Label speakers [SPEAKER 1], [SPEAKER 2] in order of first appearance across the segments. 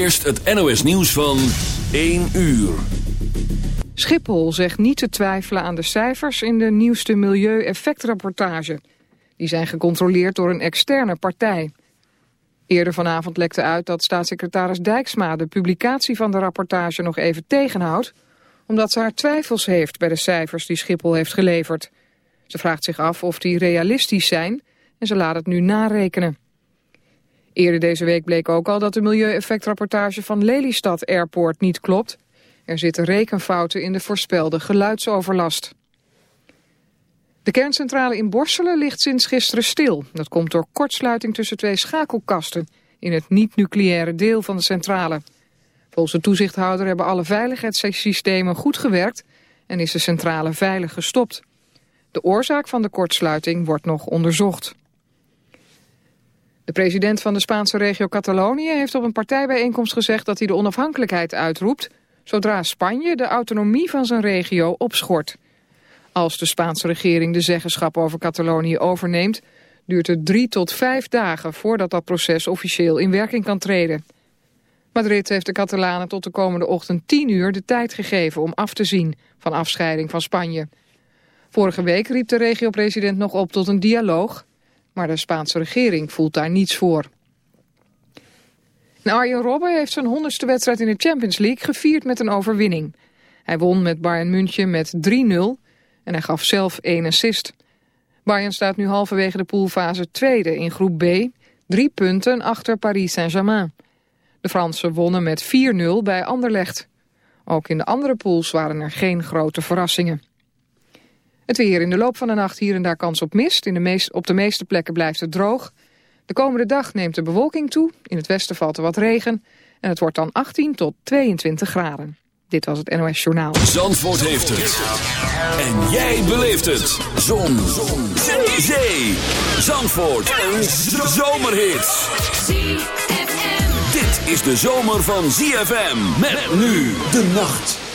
[SPEAKER 1] eerst het NOS nieuws van 1 uur.
[SPEAKER 2] Schiphol zegt niet te twijfelen aan de cijfers in de nieuwste milieueffectrapportage. Die zijn gecontroleerd door een externe partij. Eerder vanavond lekte uit dat staatssecretaris Dijksma de publicatie van de rapportage nog even tegenhoudt, omdat ze haar twijfels heeft bij de cijfers die Schiphol heeft geleverd. Ze vraagt zich af of die realistisch zijn en ze laat het nu narekenen. Eerder deze week bleek ook al dat de milieueffectrapportage van Lelystad Airport niet klopt. Er zitten rekenfouten in de voorspelde geluidsoverlast. De kerncentrale in Borselen ligt sinds gisteren stil. Dat komt door kortsluiting tussen twee schakelkasten in het niet-nucleaire deel van de centrale. Volgens de toezichthouder hebben alle veiligheidssystemen goed gewerkt en is de centrale veilig gestopt. De oorzaak van de kortsluiting wordt nog onderzocht. De president van de Spaanse regio Catalonië heeft op een partijbijeenkomst gezegd dat hij de onafhankelijkheid uitroept zodra Spanje de autonomie van zijn regio opschort. Als de Spaanse regering de zeggenschap over Catalonië overneemt, duurt het drie tot vijf dagen voordat dat proces officieel in werking kan treden. Madrid heeft de Catalanen tot de komende ochtend tien uur de tijd gegeven om af te zien van afscheiding van Spanje. Vorige week riep de regio-president nog op tot een dialoog, maar de Spaanse regering voelt daar niets voor. Arjen Robben heeft zijn honderdste wedstrijd in de Champions League gevierd met een overwinning. Hij won met Bayern München met 3-0 en hij gaf zelf één assist. Bayern staat nu halverwege de poolfase tweede in groep B, drie punten achter Paris Saint-Germain. De Fransen wonnen met 4-0 bij Anderlecht. Ook in de andere pools waren er geen grote verrassingen. Het weer in de loop van de nacht hier en daar kans op mist. In de meest, op de meeste plekken blijft het droog. De komende dag neemt de bewolking toe. In het westen valt er wat regen. En het wordt dan 18 tot 22 graden. Dit was het NOS Journaal.
[SPEAKER 1] Zandvoort heeft het. En jij beleeft het. Zon. Zon. Zee. Zee. Zandvoort. Een zomerhit. Dit is de zomer van ZFM. Met nu de nacht.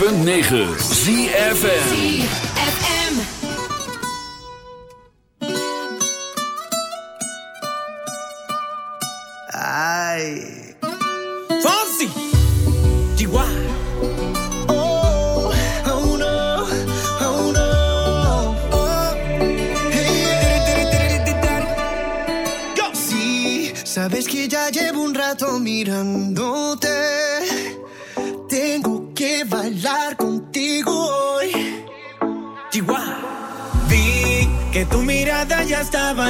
[SPEAKER 3] 106.9 ZFN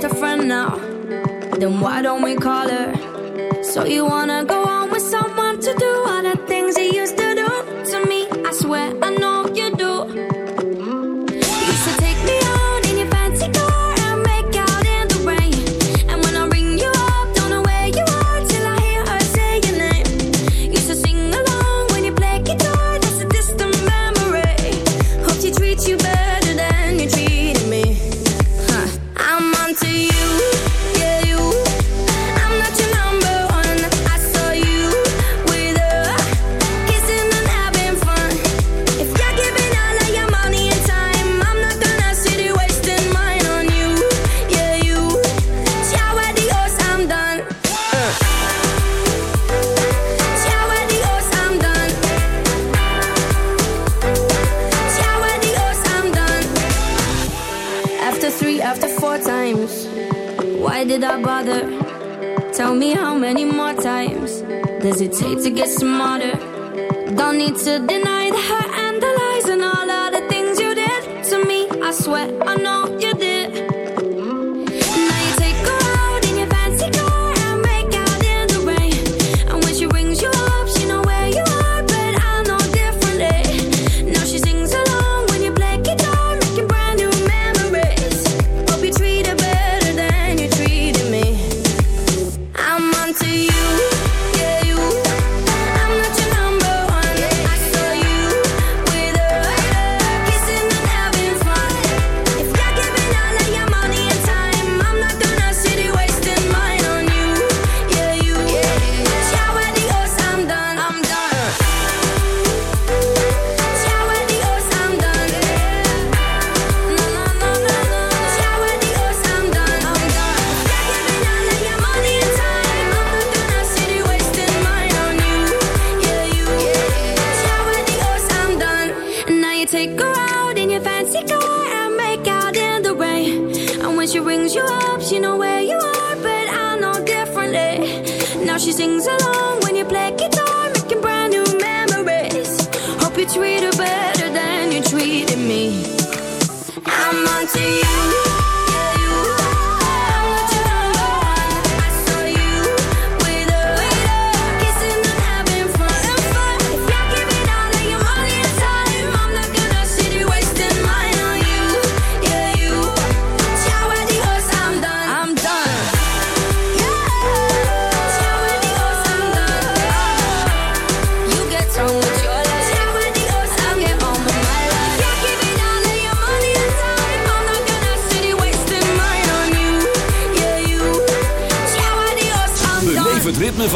[SPEAKER 4] Just a friend you treat her better than you treated me. I'm on to you.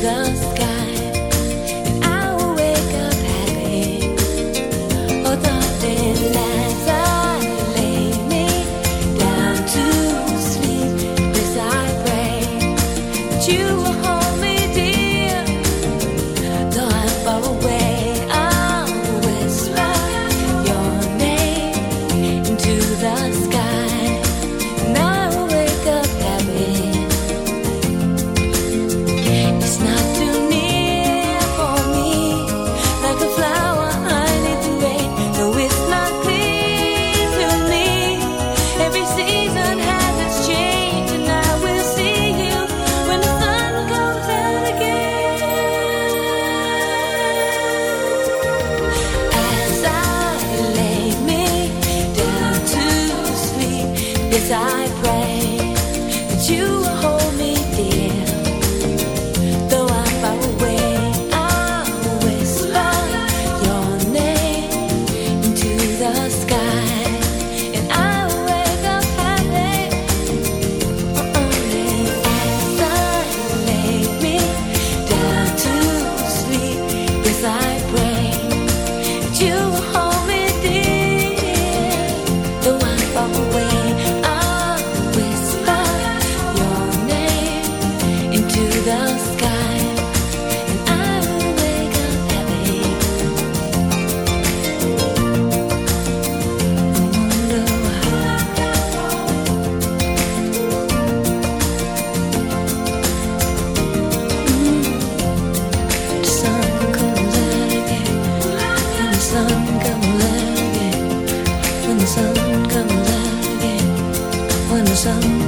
[SPEAKER 5] the sky. the sun comes out again, when the sun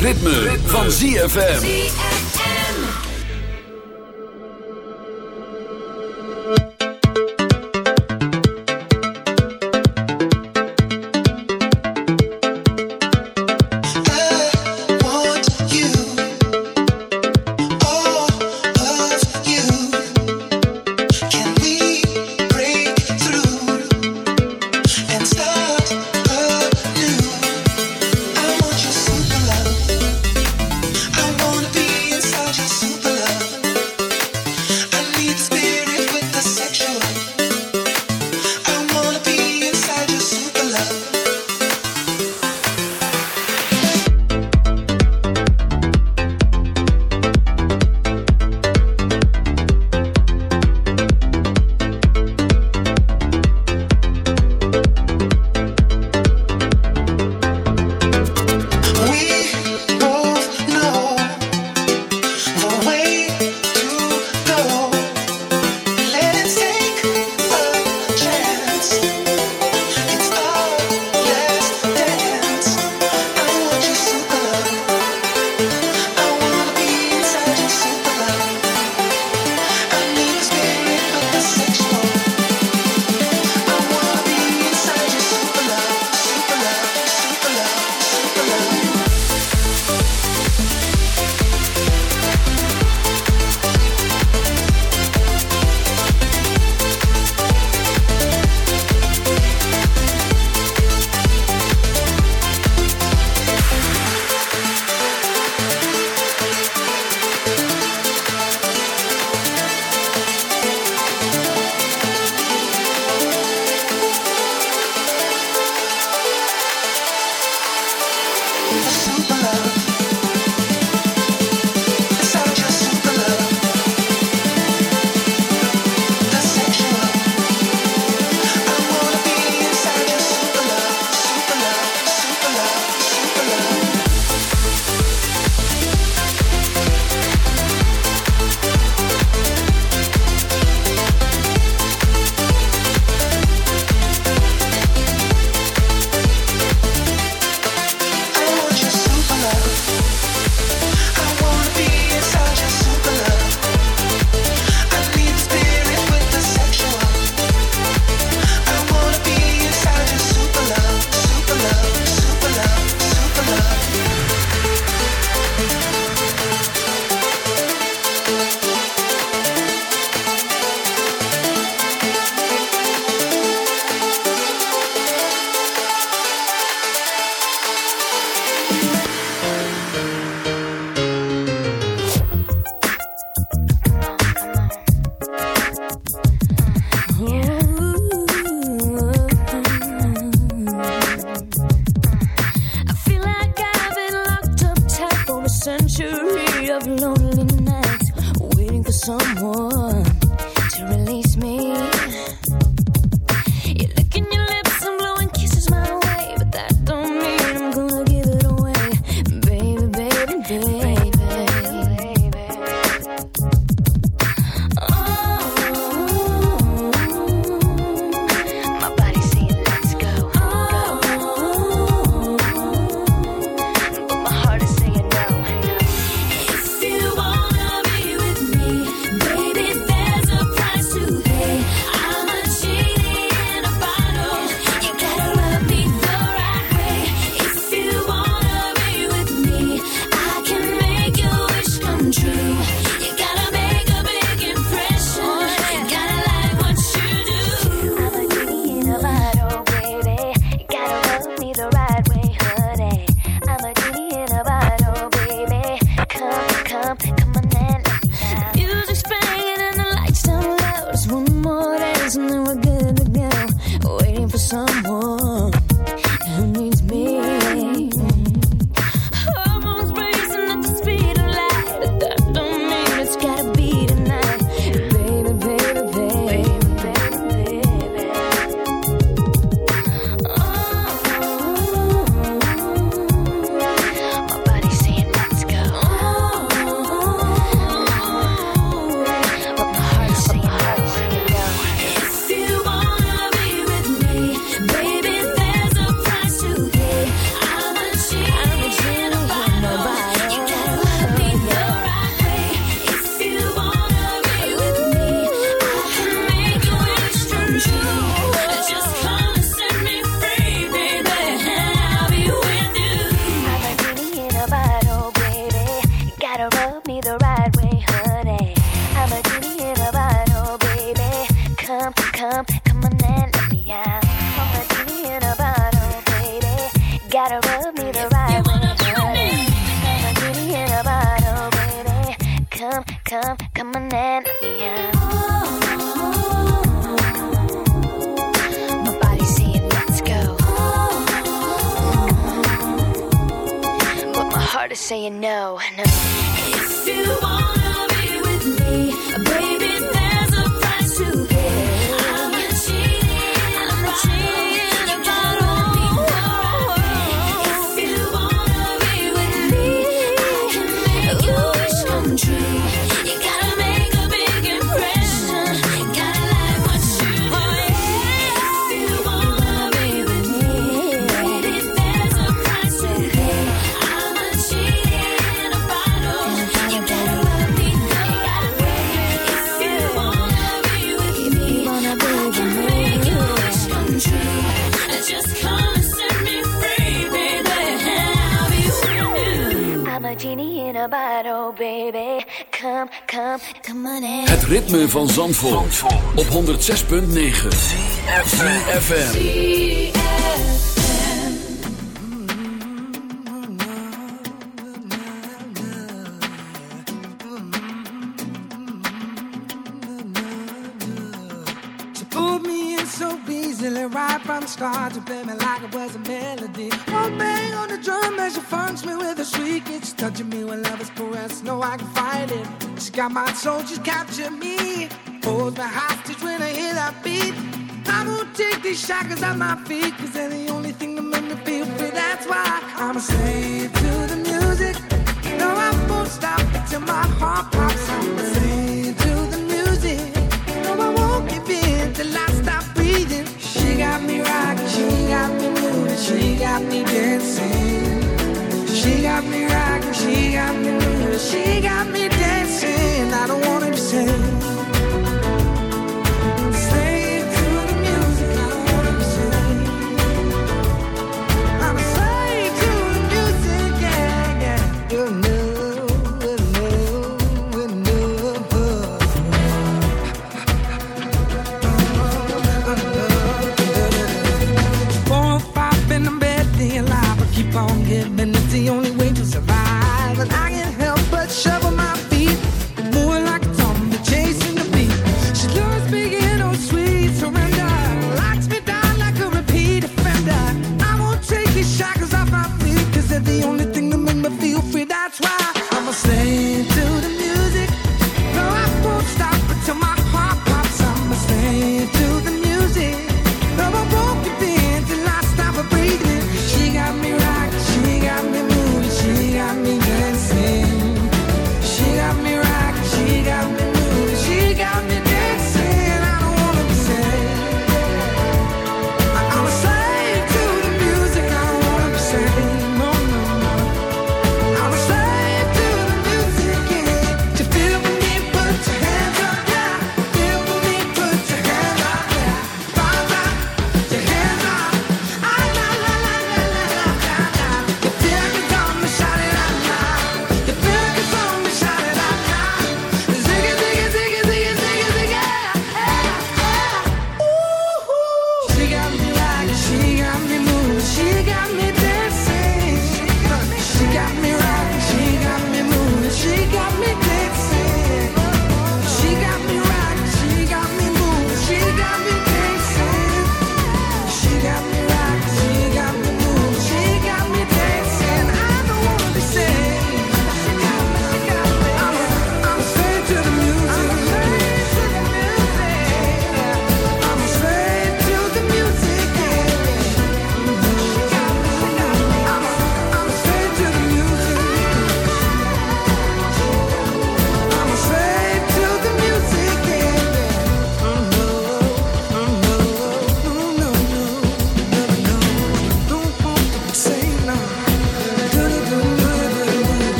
[SPEAKER 1] Ritme, van ZFM.
[SPEAKER 4] saying no, no.
[SPEAKER 1] ritme van Zandvoort, Zandvoort. op 106.9 CFFM
[SPEAKER 6] She pulled me in so easily right from the start To play me like it was a melody. One bang on the drum as she funks me with a shriek It's touching me when love is caressed, no I can fight it. She got my soul, she's captured daggers at my feet, cause they're the only thing that make me feel free. That's why I'm a slave to the music. No, I won't stop until my heart pops. I'm a slave to the music. No, I won't give in till I stop breathing. She got me rocking, she got me moving, she got me dancing. She got me rocking, she got me moving, she got me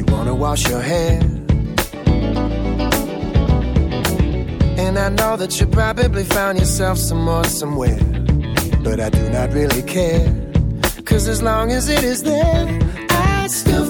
[SPEAKER 7] you wanna wash your hair. And I know that you probably found yourself some more somewhere. But I do not really care. Cause as long as it is there, I still